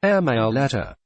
Airmail letter.